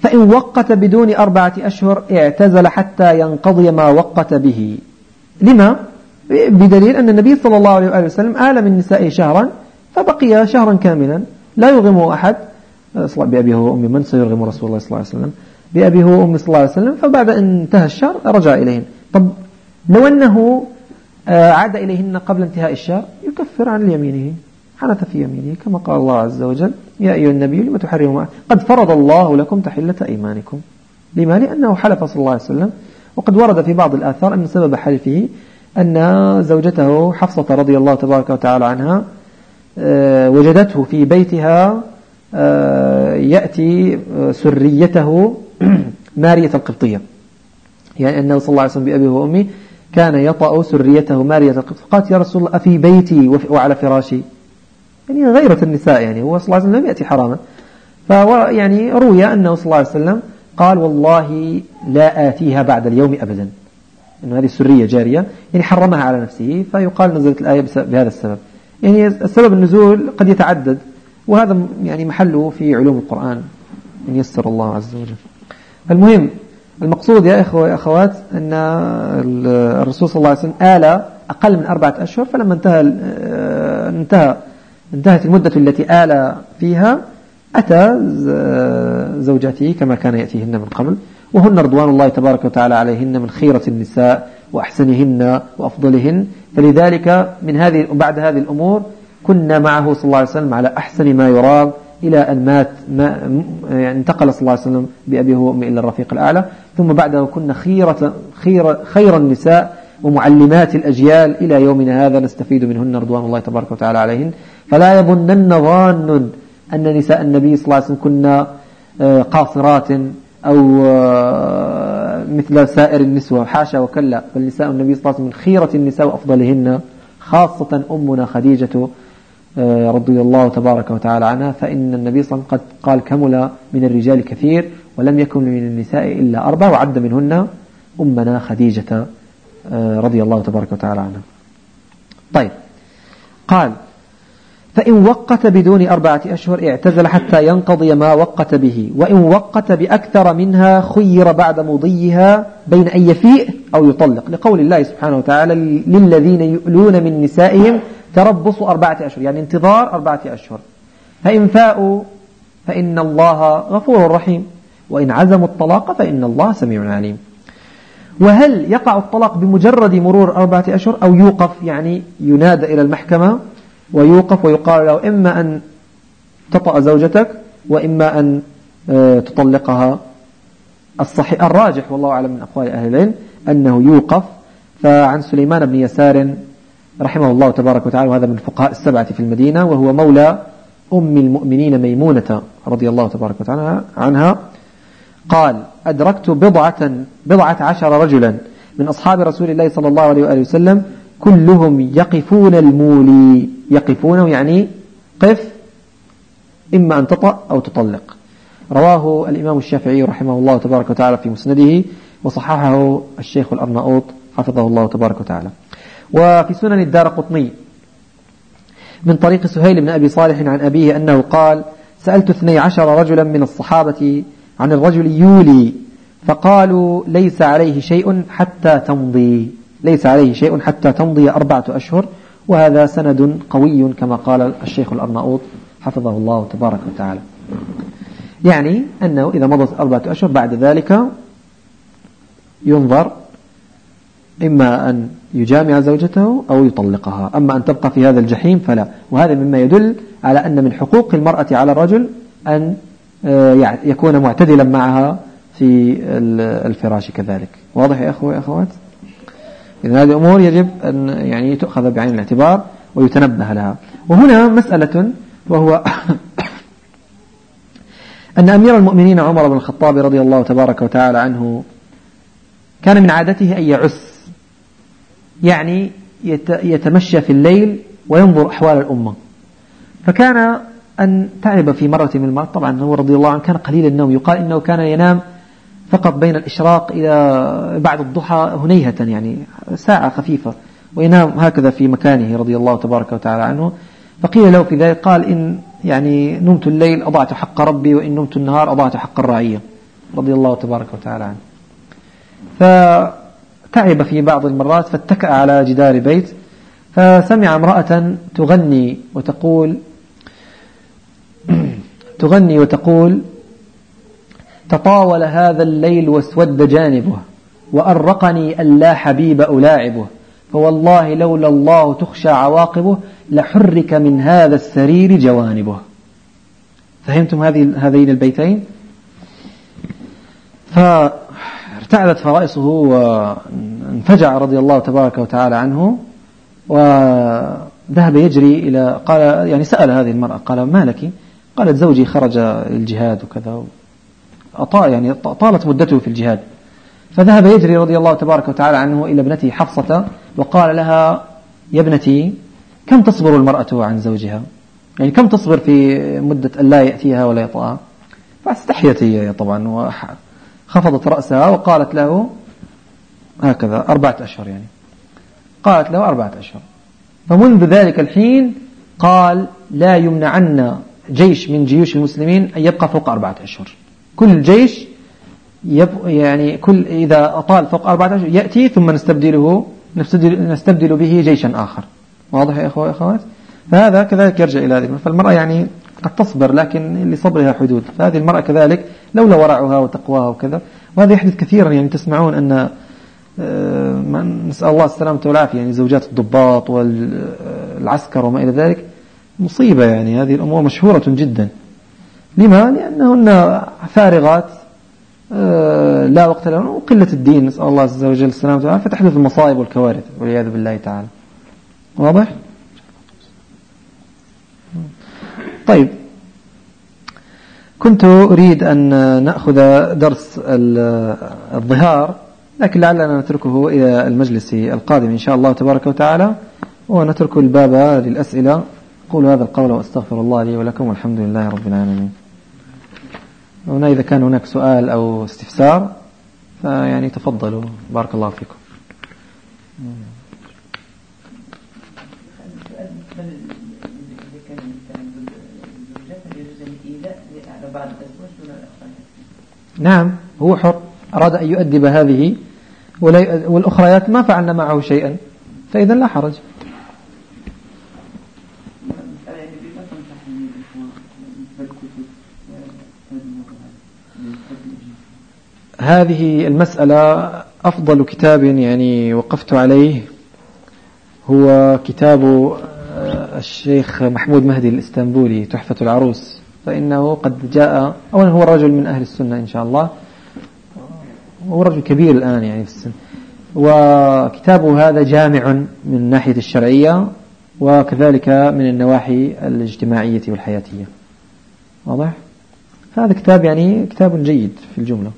فإن وقت بدون أربعة أشهر اعتزل حتى ينقضي ما وقت به. لما؟ بدليل أن النبي صلى الله عليه وسلم آل من نسائه شهرا فبقي شهرا كاملا لا يغمه أحد. بأبيه وأمي من سيرغم رسول الله صلى الله عليه وسلم؟ بأبيه وأمي صلى الله عليه وسلم فبعد أن انتهى الشهر رجع إليهن. طب لو أنه آه، عاد إليهن قبل انتهاء الشهر يكفر عن يمينه حنث في يمينه. كما قال الله عز وجل يا أيها النبي لما تحرم قد فرض الله لكم تحلة أيمانكم. لما؟ لأنه حلف صلى الله عليه وسلم. وقد ورد في بعض الآثار أن سبب حلفه أن زوجته حفصة رضي الله تبارك وتعالى عنها آه، وجدته في بيتها آه، يأتي سريته [CLEARS THROAT] مارية القبطية. يعني أنه صلى الله عليه وسلم بأبيه وأمي كان يطأ سريته مارية القبطية. فقالت يا رسول الله أفي بيتي وعلى فراشي يعني غيرة النساء يعني هو صلى الله عليه وسلم لم يأتي حراما. فيعني روي أنه صلى الله عليه وسلم قال والله لا آتيها بعد اليوم أبدا. أنه هذه السرية جارية يعني حرمها على نفسه فيقال نزلت الآية بهذا السبب. يعني السبب النزول قد يتعدد وهذا يعني محله في علوم القرآن إن يسر الله عز وجل. المهم المقصود يا إخوة يا أخوات أن الرسول صلى الله عليه وسلم آل أقل من أربعة أشهر فلما انتهى انتهى انتهت المدة التي آل فيها أتى زوجاته كما كان يأتيهن من قبل وهن رضوان الله تبارك وتعالى عليهن من خيرة النساء وأحسنهن وأفضلهن. فلذلك من هذه بعد هذه الأمور كنا معه صلى الله عليه وسلم على أحسن ما يرام إلى أن مات ما يعني انتقل صلى الله عليه وسلم بأبيه وأمه إلى الرفيق الأعلى. ثم بعده كنا خيرة خير, خير النساء ومعلمات الأجيال إلى يومنا هذا نستفيد منهن رضوان الله تبارك وتعالى عليهن. فلا يظنن ظان أن نساء النبي صلى الله عليه وسلم كنا آه، قاصرات أو آه، مثل سائر النسوة حاشا وكلا. فالنساء النبي صلى الله عليه وسلم من خيرة النساء وأفضلهن خاصة أمنا خديجة آه، رضي الله تبارك وتعالى عنها. فإن النبي صلى الله عليه وسلم قد قال كمل من الرجال كثير ولم يكن من النساء إلا أربع وعد منهن أمنا خديجة رضي الله تبارك وتعالى عنها. طيب. قال فإن وقت بدون أربعة أشهر اعتزل حتى ينقضي ما وقت به وإن وقت بأكثر منها خير بعد مضيها بين أن يفيء أو يطلق. لقول الله سبحانه وتعالى للذين يؤلون من نسائهم تربص أربعة أشهر يعني انتظار أربعة أشهر. فإن فاءوا فإن الله غفور رحيم وإن عزموا الطلاق فإن الله سميع عليم. وهل يقع الطلاق بمجرد مرور أربعة أشهر أو يوقف يعني ينادى إلى المحكمة؟ ويوقف ويقال له إما أن تطأ زوجتك وإما أن آه، تطلقها. الصحيح الراجح والله أعلم من أقوال أهل العلم أنه يوقف. فعن سليمان بن يسار رحمه الله تبارك وتعالى وهذا من فقهاء السبعة في المدينة وهو مولى أم المؤمنين ميمونة رضي الله تبارك وتعالى عنها قال أدركت بضعة بضعة عشر رجلا من أصحاب رسول الله صلى الله عليه وآله وسلم كلهم يقفون المولي. يقفونه يعني قف إما أن تطأ أو تطلق. رواه الإمام الشافعي رحمه الله تبارك وتعالى في مسنده وصححه الشيخ الأرناؤوط حفظه الله تبارك وتعالى. وفي سنن الدار قطني من طريق سهيل بن أبي صالح عن أبيه أنه قال سألت اثني عشر رجلا من الصحابة عن الرجل يولي فقالوا ليس عليه شيء حتى تمضي. ليس عليه شيء حتى تمضي أربعة أشهر وهذا سند قوي كما قال الشيخ الأرناؤوط حفظه الله تبارك وتعالى. يعني أنه إذا مضت أربعة أشهر بعد ذلك ينظر إما أن يجامع زوجته أو يطلقها أما أن تبقى في هذا الجحيم فلا. وهذا مما يدل على أن من حقوق المرأة على الرجل أن آه، يكون معتدلا معها في الفراش كذلك. واضح يا أخوة يا أخوات؟ إذا هذه أمور يجب أن يعني تؤخذ بعين الاعتبار ويتنبه لها. وهنا مسألة وهو [COUGHS] أن أمير المؤمنين عمر بن الخطاب رضي الله تبارك وتعالى عنه كان من عادته أن يعس يعني يتمشى في الليل وينظر أحوال الأمة. فكان أن تعب في مرة من المرات طبعا هو رضي الله عنه كان قليل النوم يقال إنه كان ينام فقط بين الإشراق إلى بعد الضحى هنيهة يعني ساعة خفيفة وينام هكذا في مكانه رضي الله تبارك وتعالى عنه. فقيل له في ذلك قال إن يعني نمت الليل أضعت حق ربي وإن نمت النهار أضعت حق الرعية. رضي الله تبارك وتعالى عنه. فتعب في بعض المرات فاتكأ على جدار بيت فسمع امرأة تغني وتقول تغني وتقول تطاول هذا الليل واسود جانبه وأرقني ألا حبيب ألاعبه فوالله لولا الله تخشى عواقبه لحرك من هذا السرير جوانبه. فهمتم هذه هذين البيتين؟ فارتعدت فرائصه وانفجع رضي الله تبارك وتعالى عنه وذهب يجري إلى قال يعني سأل هذه المرأة قال ما لك؟ قالت زوجي خرج الجهاد وكذا. يعني طالت مدته في الجهاد. فذهب يجري رضي الله تبارك وتعالى عنه إلى ابنته حفصة وقال لها يا ابنتي كم تصبر المرأة عن زوجها؟ يعني كم تصبر في مدة أن لا يأتيها ولا يطأها؟ فاستحيت هي طبعا وخفضت رأسها وقالت له هكذا أربعة أشهر يعني. قالت له أربعة أشهر. فمنذ ذلك الحين قال لا يمنعن جيش من جيوش المسلمين أن يبقى فوق أربعة أشهر. كل جيش يعني كل إذا أطال فوق أربعة أشهر يأتي ثم نستبدله نستبدل به جيشا آخر. واضح يا أخوة أخوات؟ فهذا كذلك يرجع إلى ذلك فالمرأة يعني قد تصبر لكن لصبرها حدود. فهذه المرأة كذلك لولا ورعها وتقواها وكذا. وهذا يحدث كثيرا يعني تسمعون أن آه، نسأل الله السلامة والعافية يعني زوجات الضباط والعسكر وما إلى ذلك. مصيبة يعني هذه الأمور مشهورة جدا. لما؟ لأنهن فارغات آه، لا وقت لهن وقلة الدين. نسأل الله عز وجل السلامة والعافية. فتحدث المصائب والكوارث. والعياذ بالله تعالى. واضح؟ طيب. كنت أريد أن نأخذ درس الظهار لكن لعلنا نتركه إلى المجلس القادم إن شاء الله تبارك وتعالى ونترك الباب للأسئلة. قولوا هذا القول وأستغفر الله لي ولكم والحمد لله رب العالمين. هنا إذا كان هناك سؤال أو استفسار فيعني تفضلوا. بارك الله فيكم. نعم هو حر. أراد أن يؤدب هذه والأخريات ما فعلنا معه شيئا فإذا لا حرج. هذه المسألة أفضل كتاب يعني وقفت عليه هو كتاب آه، الشيخ محمود مهدي الإسطنبولي تحفة العروس. فإنه قد جاء أولا هو رجل من أهل السنة إن شاء الله. هو رجل كبير الآن يعني في السن. وكتابه هذا جامع من الناحية الشرعية وكذلك من النواحي الاجتماعية والحياتية. واضح؟ هذا كتاب يعني كتاب جيد في الجملة.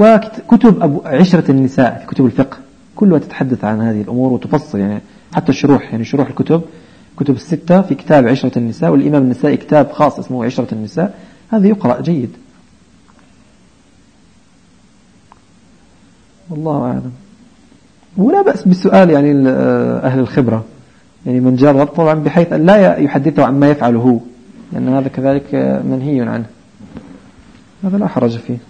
وكتب أبو عشرة النساء في كتب الفقه. كلها تتحدث عن هذه الأمور وتفصل يعني حتى الشروح يعني شروح الكتب. كتب الستة في كتاب عشرة النساء والإمام النسائي كتاب خاص اسمه عشرة النساء. هذا يقرأ جيد. والله أعلم. ولا بأس بالسؤال يعني أهل الخبرة. يعني من جرب طبعا بحيث أن لا يحدثه عما يفعله هو لأن هذا كذلك منهي عنه. هذا لا حرج فيه.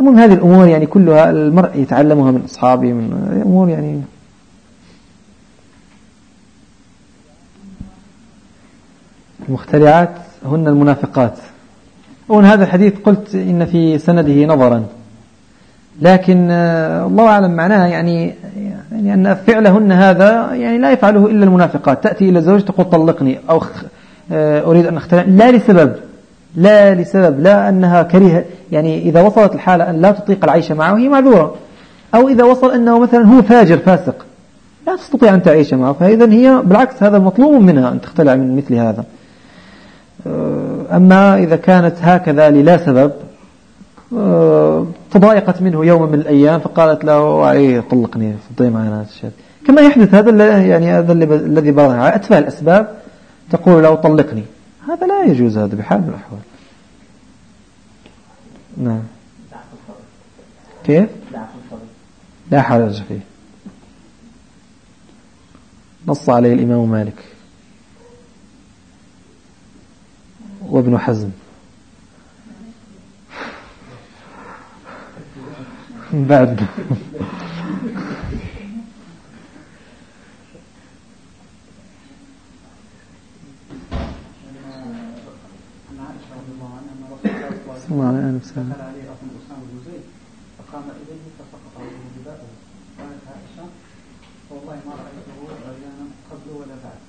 المهم هذه الأمور يعني كلها المرء يتعلمها من أصحابه من أمور يعني المخترعات هن المنافقات. ومن هذا الحديث قلت إن في سنده نظرا. لكن آه، الله أعلم معناها يعني يعني أن فعلهن هذا يعني لا يفعله إلا المنافقات. تأتي إلى الزوج تقول طلقني أو آه، أريد أن أخترع. لا لسبب. لا لسبب لا أنها كريه يعني إذا وصلت الحالة أن لا تطيق العيش معه هي معذورة. أو إذا وصل أنه مثلا هو فاجر فاسق لا تستطيع أن تعيش معه. فإذا هي بالعكس هذا مطلوب منها أن تختلع من مثل هذا. آه، أما إذا كانت هكذا للا سبب آه، تضايقت منه يوم من الأيام فقالت له عليه طلقني فضي معنا الشيء. كما يحدث هذا يعني هذا الذي بلغ أتفه الأسباب تقول له طلقني. هذا لا يجوز هذا بحال الأحوال. نعم. كيف؟ لا حرج فيه نص عليه الإمام مالك وابن حزم. بعد. الله دخل عليه رسول أسامة بن زيد فقام إليه فسقط عليه جباءه قالت عائشة والله ما رأيته عريانا قبل ولا بعد.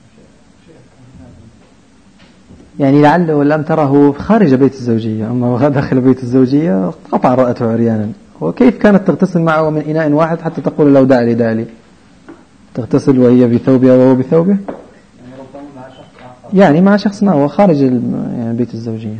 يعني لعله لم تره خارج بيت الزوجية. أما داخل بيت الزوجية قطع رأته عريانا. وكيف كانت تغتسل معه من إناء واحد حتى تقول لو دع لي دع لي؟ تغتسل وهي بثوبها وهو بثوبه؟ يعني مع شخص آخر. يعني مع شخص آخر خارج يعني بيت الزوجية.